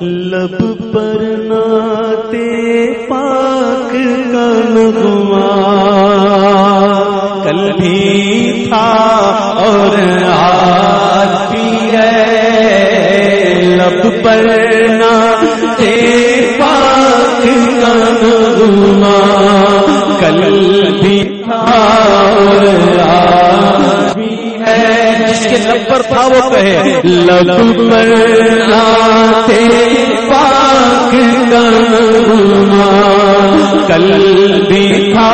لب پر ناتے پاک کا نغمہ۔ کل بھی تھا اور آج بھی ہے۔ لب پر کے لب پر تھا وہ کہے لب پر پاک کل بھی تھا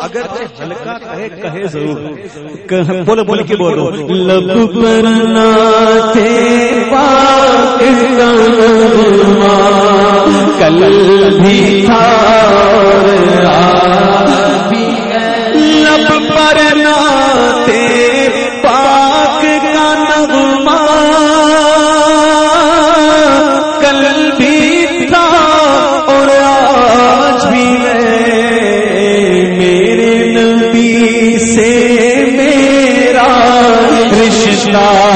اگر ہلکا کہے کہے ضرور۔ بولو بول کے بولو۔ لب پر ناتے پاک کل رشتہ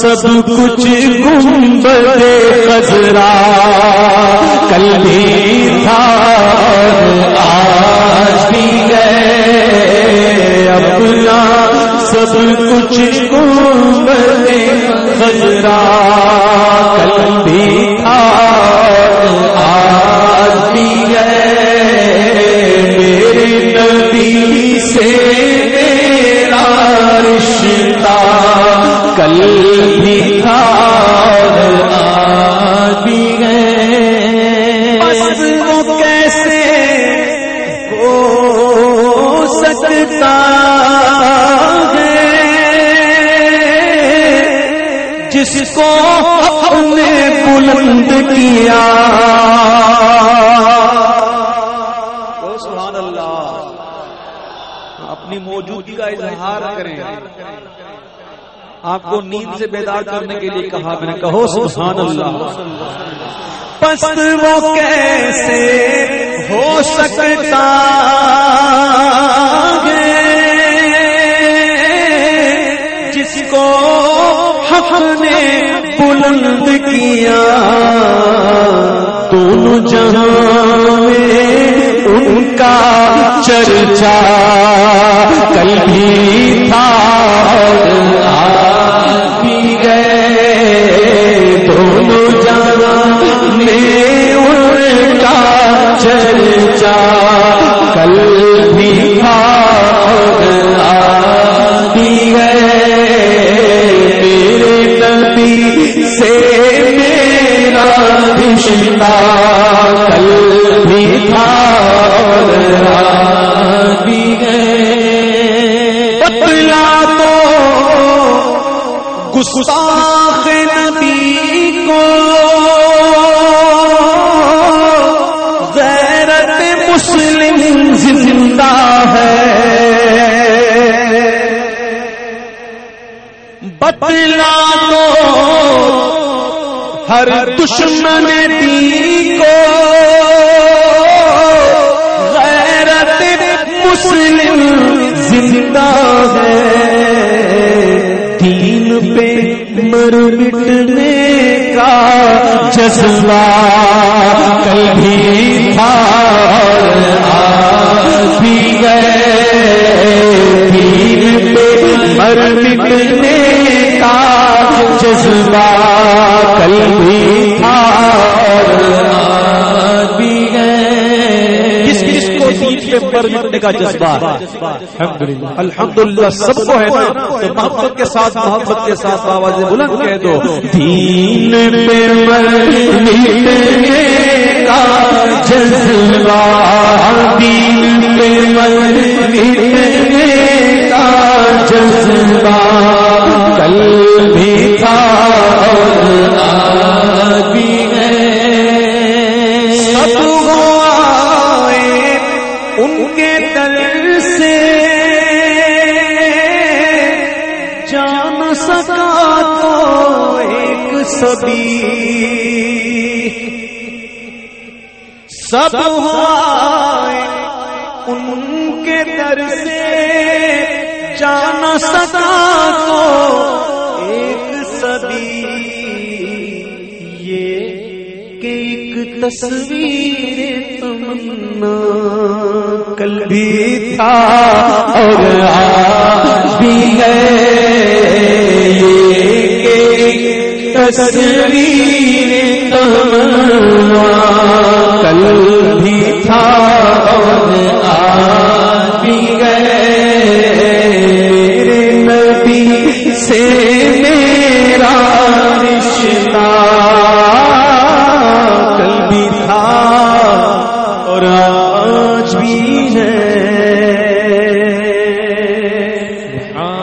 سب کچھ گنبد خزرا کل بھی تھا آج بھی ہے۔ اپنا سب کچھ گنبد خزرا کل بھی تھا اور آج بھی ہے بس وہ کیسے ہو سکتا ہے جس کو نے بلند کیا سبحان اللہ اپنی موجودگی کا اظہار کریں آپ کو نیند سے بیدار کرنے کے لیے کہا میں نے کہو سبحان اللہ۔ پس وہ کیسے ہو سکتا؟ ہے جس کو حق نے بلند کیا۔ دونوں جہاں میں ان کا چرچا کل بھی تھا۔ گستاخ نبی کو غیرت مسلم زندہ ہے۔ بتلا تو ہر دشمن دی مٹنے کا جذبہ کل بھی تھا اور آج بھی گئے پیر پہ مر مٹنے کا جذبہ مٹنے کا جذبہ الحمد للہ سب کو ہے نا؟ تو محبت کے ساتھ محبت کے ساتھ آواز بلند کہہ دو۔ دین کا جذبہ دین پہ مر مٹنے کا سبھی۔ سب آئے ان کے در سے جان سکا تو ایک سبھی۔ یہ کہ ایک تصویر تمنا کل بھی تھا اور آج بھی ہے۔ تصویر کل بھی تھا